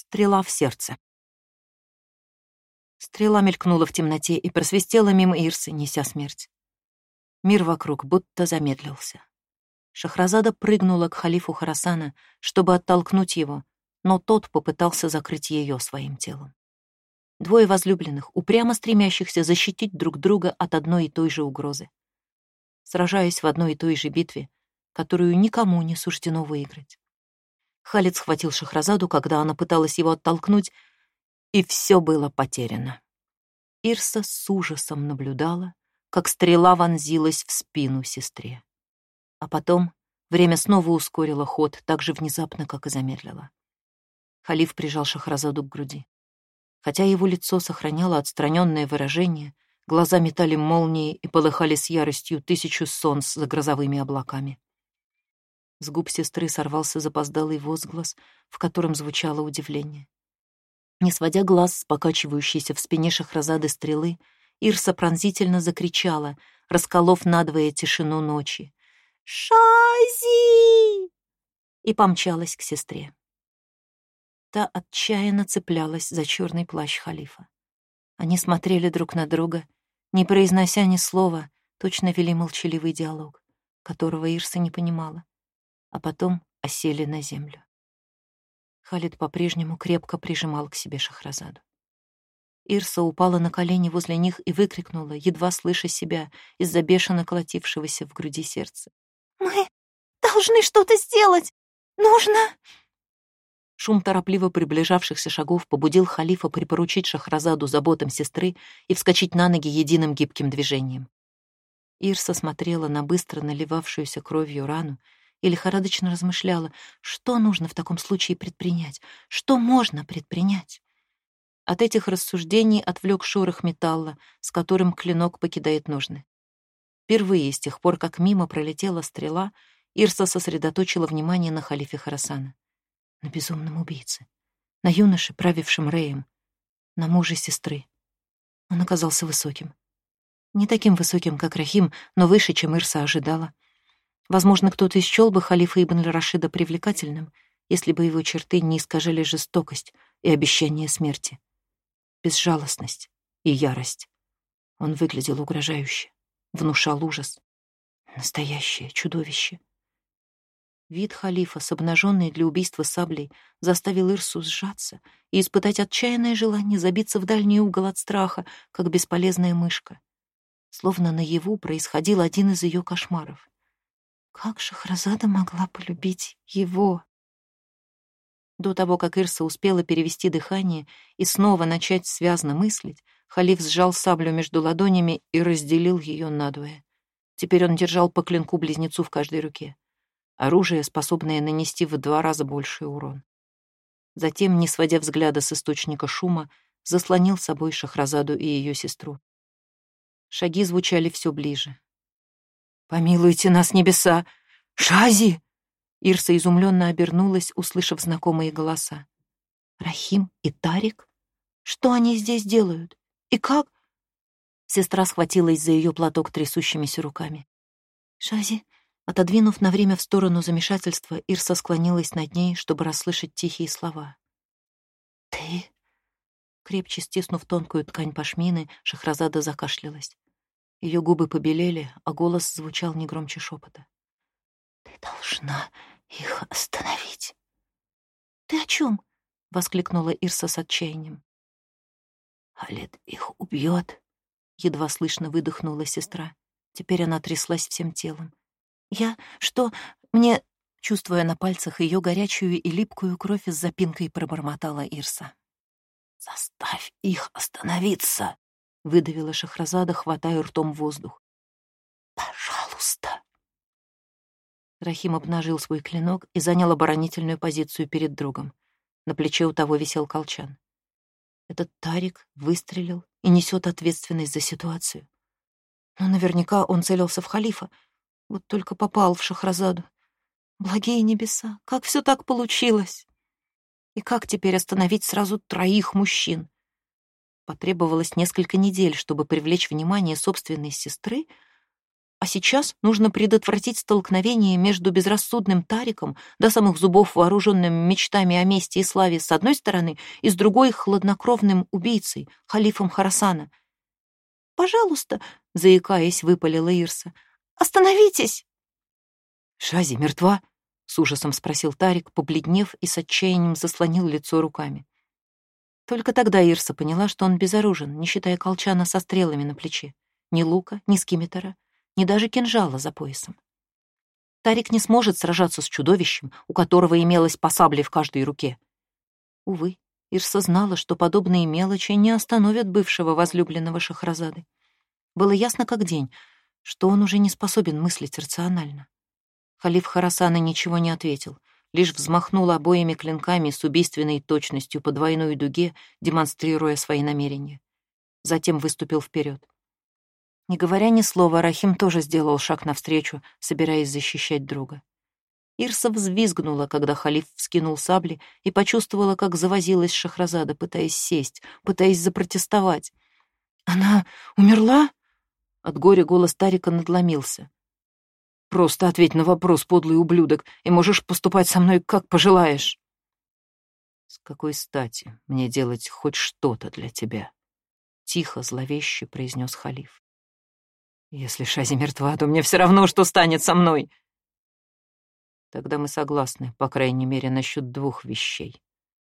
Стрела в сердце. Стрела мелькнула в темноте и просвистела мимо Ирсы, неся смерть. Мир вокруг будто замедлился. Шахразада прыгнула к халифу Харасана, чтобы оттолкнуть его, но тот попытался закрыть ее своим телом. Двое возлюбленных, упрямо стремящихся защитить друг друга от одной и той же угрозы. Сражаясь в одной и той же битве, которую никому не суждено выиграть. Халид схватил Шахразаду, когда она пыталась его оттолкнуть, и все было потеряно. Ирса с ужасом наблюдала, как стрела вонзилась в спину сестре. А потом время снова ускорило ход так же внезапно, как и замедлило. Халиф прижал Шахразаду к груди. Хотя его лицо сохраняло отстраненное выражение, глаза метали молнии и полыхали с яростью тысячу солнц за грозовыми облаками. С губ сестры сорвался запоздалый возглас, в котором звучало удивление. Не сводя глаз с покачивающейся в спине Шахразады стрелы, Ирса пронзительно закричала, расколов надвое тишину ночи. «Шази!» и помчалась к сестре. Та отчаянно цеплялась за черный плащ халифа. Они смотрели друг на друга, не произнося ни слова, точно вели молчаливый диалог, которого Ирса не понимала, а потом осели на землю. Халид по-прежнему крепко прижимал к себе Шахразаду. Ирса упала на колени возле них и выкрикнула, едва слыша себя из-за бешено колотившегося в груди сердца. «Мы должны что-то сделать! Нужно...» Шум торопливо приближавшихся шагов побудил халифа припоручить Шахразаду заботам сестры и вскочить на ноги единым гибким движением. Ирса смотрела на быстро наливавшуюся кровью рану и лихорадочно размышляла, что нужно в таком случае предпринять, что можно предпринять. От этих рассуждений отвлек шорох металла, с которым клинок покидает ножны. Впервые с тех пор, как мимо пролетела стрела, Ирса сосредоточила внимание на халифе Харасана, на безумном убийце, на юноше, правившем Реем, на муже сестры. Он оказался высоким. Не таким высоким, как Рахим, но выше, чем Ирса ожидала — Возможно, кто-то исчел бы халифа Ибн Рашида привлекательным, если бы его черты не искажали жестокость и обещание смерти. Безжалостность и ярость. Он выглядел угрожающе, внушал ужас. Настоящее чудовище. Вид халифа с обнаженной для убийства саблей заставил Ирсу сжаться и испытать отчаянное желание забиться в дальний угол от страха, как бесполезная мышка. Словно наяву происходил один из ее кошмаров. Как Шахразада могла полюбить его? До того, как Ирса успела перевести дыхание и снова начать связно мыслить, Халиф сжал саблю между ладонями и разделил ее надвое. Теперь он держал по клинку близнецу в каждой руке. Оружие, способное нанести в два раза больший урон. Затем, не сводя взгляда с источника шума, заслонил собой Шахразаду и ее сестру. Шаги звучали все ближе. «Помилуйте нас, небеса! Шази!» Ирса изумленно обернулась, услышав знакомые голоса. «Рахим и Тарик? Что они здесь делают? И как?» Сестра схватилась за ее платок трясущимися руками. «Шази!» Отодвинув на время в сторону замешательства, Ирса склонилась над ней, чтобы расслышать тихие слова. «Ты?» Крепче стиснув тонкую ткань пашмины, Шахразада закашлялась. Ее губы побелели, а голос звучал не громче шепота. «Ты должна их остановить». «Ты о чем?» — воскликнула Ирса с отчаянием. «Халет их убьет», — едва слышно выдохнула сестра. Теперь она тряслась всем телом. «Я? Что? Мне...» Чувствуя на пальцах ее горячую и липкую кровь, с запинкой пробормотала Ирса. «Заставь их остановиться!» — выдавила Шахразада, хватая ртом воздух. «Пожалуйста!» Рахим обнажил свой клинок и занял оборонительную позицию перед другом. На плече у того висел колчан. Этот Тарик выстрелил и несет ответственность за ситуацию. Но наверняка он целился в халифа, вот только попал в Шахразаду. Благие небеса, как все так получилось! И как теперь остановить сразу троих мужчин? Потребовалось несколько недель, чтобы привлечь внимание собственной сестры, А сейчас нужно предотвратить столкновение между безрассудным Тариком, до самых зубов вооруженным мечтами о мести и славе с одной стороны, и с другой — хладнокровным убийцей, халифом Харасана. «Пожалуйста», — заикаясь, выпалила Ирса, — «остановитесь!» «Шази мертва?» — с ужасом спросил Тарик, побледнев и с отчаянием заслонил лицо руками. Только тогда Ирса поняла, что он безоружен, не считая колчана со стрелами на плече. Ни лука, ни скимитера — ни даже кинжала за поясом. Тарик не сможет сражаться с чудовищем, у которого имелось по сабле в каждой руке. Увы, Ирса знала, что подобные мелочи не остановят бывшего возлюбленного Шахразады. Было ясно как день, что он уже не способен мыслить рационально. Халиф Харасана ничего не ответил, лишь взмахнул обоими клинками с убийственной точностью по двойной дуге, демонстрируя свои намерения. Затем выступил вперед. Не говоря ни слова, Рахим тоже сделал шаг навстречу, собираясь защищать друга. Ирса взвизгнула, когда халиф вскинул сабли и почувствовала, как завозилась Шахразада, пытаясь сесть, пытаясь запротестовать. «Она умерла?» От горя голос Тарика надломился. «Просто ответь на вопрос, подлый ублюдок, и можешь поступать со мной, как пожелаешь». «С какой стати мне делать хоть что-то для тебя?» Тихо, зловеще произнес халиф. Если Шази мертва, то мне все равно, что станет со мной. Тогда мы согласны, по крайней мере, насчет двух вещей.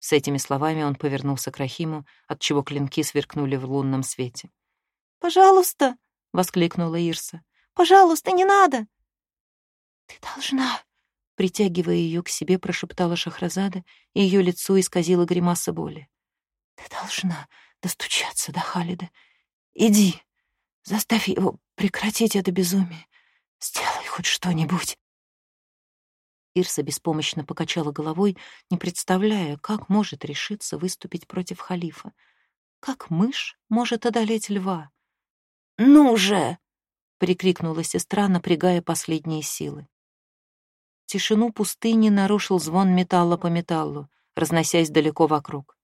С этими словами он повернулся к Рахиму, отчего клинки сверкнули в лунном свете. «Пожалуйста!» — воскликнула Ирса. «Пожалуйста, не надо!» «Ты должна!» — притягивая ее к себе, прошептала Шахразада, и ее лицо исказило гримаса боли. «Ты должна достучаться до Халида. Иди, заставь его Прекратить это безумие. Сделай хоть что-нибудь. Ирса беспомощно покачала головой, не представляя, как может решиться выступить против халифа. Как мышь может одолеть льва? «Ну же!» — прикрикнула сестра, напрягая последние силы. Тишину пустыни нарушил звон металла по металлу, разносясь далеко вокруг.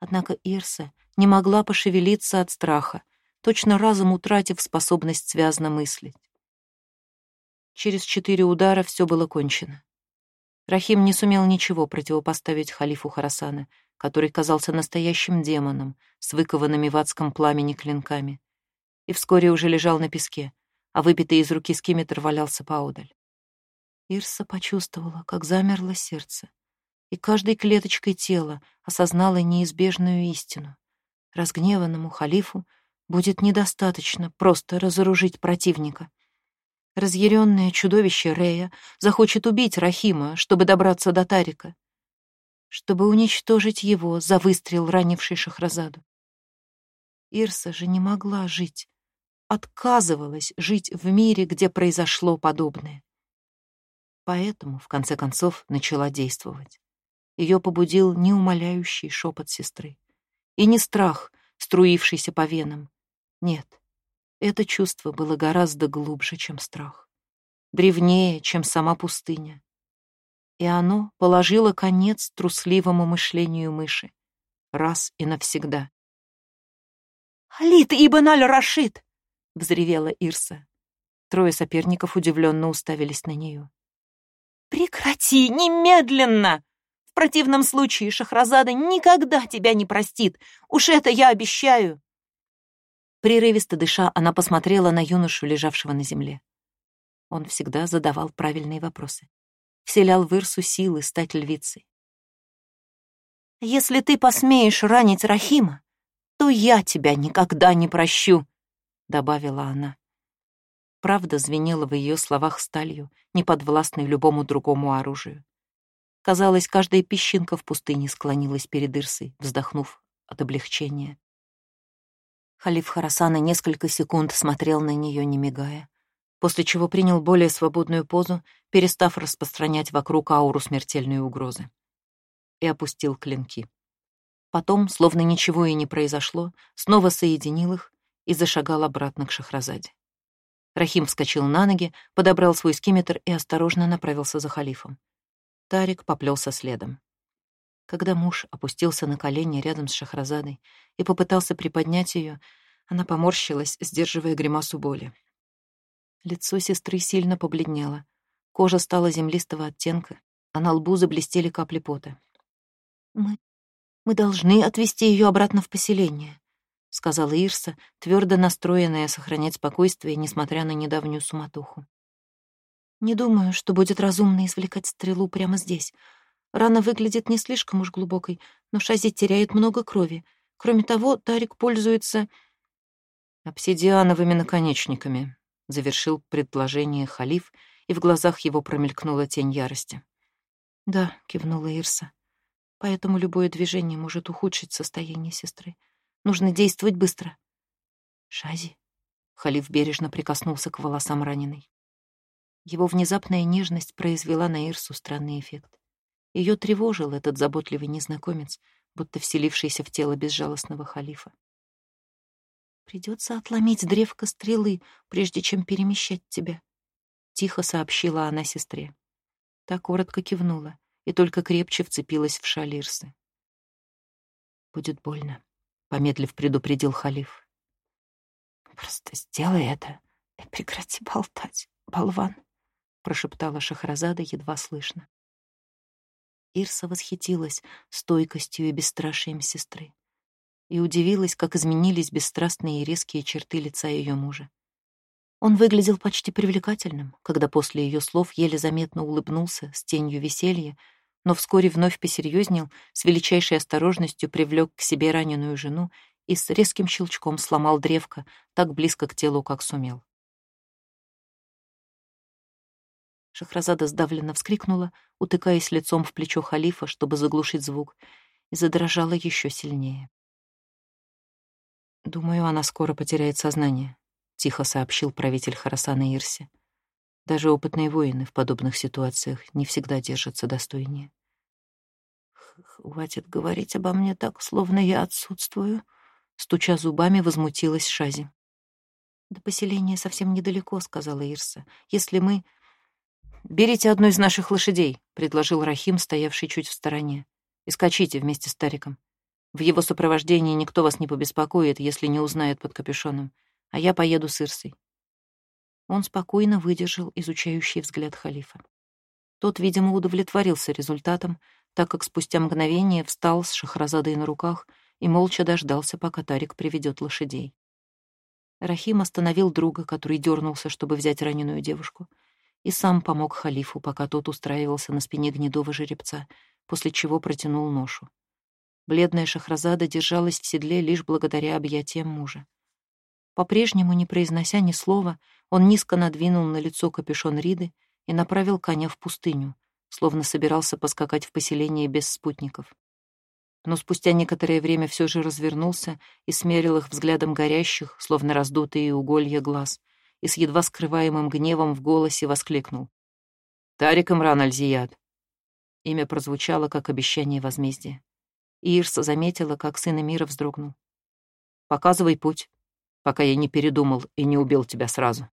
Однако Ирса не могла пошевелиться от страха, точно разом утратив способность связно мыслить. Через четыре удара все было кончено. Рахим не сумел ничего противопоставить халифу Харасана, который казался настоящим демоном с выкованными в адском пламени клинками, и вскоре уже лежал на песке, а выпитый из руки скиметр валялся поодаль. Ирса почувствовала, как замерло сердце, и каждой клеточкой тела осознала неизбежную истину. Разгневанному халифу будет недостаточно просто разоружить противника. Разъяренное чудовище Рея захочет убить Рахима, чтобы добраться до Тарика, чтобы уничтожить его за выстрел, ранивший Шахразаду. Ирса же не могла жить, отказывалась жить в мире, где произошло подобное. Поэтому, в конце концов, начала действовать. Ее побудил неумоляющий шепот сестры. И не страх, струившийся по венам, нет, это чувство было гораздо глубже, чем страх, древнее, чем сама пустыня. И оно положило конец трусливому мышлению мыши, раз и навсегда. «Халид Ибн Аль-Рашид!» — взревела Ирса. Трое соперников удивленно уставились на нее. «Прекрати немедленно! В противном случае Шахразада никогда тебя не простит. Уж это я обещаю!» Прерывисто дыша, она посмотрела на юношу, лежавшего на земле. Он всегда задавал правильные вопросы. Вселял в Ирсу силы стать львицей. «Если ты посмеешь ранить Рахима, то я тебя никогда не прощу», — добавила она. Правда звенела в ее словах сталью, неподвластной любому другому оружию. Казалось, каждая песчинка в пустыне склонилась перед Ирсой, вздохнув от облегчения. Халиф Харасана несколько секунд смотрел на нее, не мигая, после чего принял более свободную позу, перестав распространять вокруг ауру смертельной угрозы, и опустил клинки. Потом, словно ничего и не произошло, снова соединил их и зашагал обратно к Шахразаде. Рахим вскочил на ноги, подобрал свой скиметр и осторожно направился за халифом. Тарик поплелся следом. Когда муж опустился на колени рядом с Шахразадой и попытался приподнять ее, она поморщилась, сдерживая гримасу боли. Лицо сестры сильно побледнело. Кожа стала землистого оттенка, а на лбу заблестели капли пота. «Мы... мы должны отвезти ее обратно в поселение», — сказала Ирса, твердо настроенная сохранять спокойствие, несмотря на недавнюю суматоху. «Не думаю, что будет разумно извлекать стрелу прямо здесь. Рана выглядит не слишком уж глубокой, но Шази теряет много крови. Кроме того, Тарик пользуется...» «Обсидиановыми наконечниками», — завершил предположение халиф, и в глазах его промелькнула тень ярости. «Да», — кивнула Ирса. «Поэтому любое движение может ухудшить состояние сестры. Нужно действовать быстро». «Шази», — халиф бережно прикоснулся к волосам раненой. Его внезапная нежность произвела на Ирсу странный эффект. Ее тревожил этот заботливый незнакомец, будто вселившийся в тело безжалостного халифа. «Придется отломить древко стрелы, прежде чем перемещать тебя», — тихо сообщила она сестре. Та коротко кивнула и только крепче вцепилась в шаль Ирсы. «Будет больно», — помедлив предупредил халиф. «Просто сделай это и прекрати болтать, болван», — прошептала Шахразада едва слышно. Ирса восхитилась стойкостью и бесстрашием сестры и удивилась, как изменились бесстрастные и резкие черты лица ее мужа. Он выглядел почти привлекательным, когда после ее слов еле заметно улыбнулся с тенью веселья, но вскоре вновь посерьезнел, с величайшей осторожностью привлек к себе раненую жену и с резким щелчком сломал древко так близко к телу, как сумел. Шахразада сдавленно вскрикнула, утыкаясь лицом в плечо халифа, чтобы заглушить звук, и задрожала еще сильнее. «Думаю, она скоро потеряет сознание», — тихо сообщил правитель Харасана Ирси. «Даже опытные воины в подобных ситуациях не всегда держатся достойнее». «Хватит говорить обо мне так, словно я отсутствую», — стуча зубами, возмутилась Шази. «До поселения совсем недалеко», — сказала Ирса. «Если мы...» «Берите одну из наших лошадей», — предложил Рахим, стоявший чуть в стороне. «И скачите вместе с Тариком. В его сопровождении никто вас не побеспокоит, если не узнает под капюшоном, а я поеду с Ирсой». Он спокойно выдержал изучающий взгляд халифа. Тот, видимо, удовлетворился результатом, так как спустя мгновение встал с Шахразадой на руках и молча дождался, пока Тарик приведет лошадей. Рахим остановил друга, который дернулся, чтобы взять раненую девушку, и сам помог халифу, пока тот устраивался на спине гнедого жеребца, после чего протянул ношу. Бледная Шахразада держалась в седле лишь благодаря объятиям мужа. По-прежнему, не произнося ни слова, он низко надвинул на лицо капюшон Риды и направил коня в пустыню, словно собирался поскакать в поселение без спутников. Но спустя некоторое время все же развернулся и смерил их взглядом горящих, словно раздутые уголья глаз, и с едва скрываемым гневом в голосе воскликнул. «Тарик Имран Альзият!» Имя прозвучало, как обещание возмездия. Ирса заметила, как сын Эмира вздрогнул. «Показывай путь, пока я не передумал и не убил тебя сразу».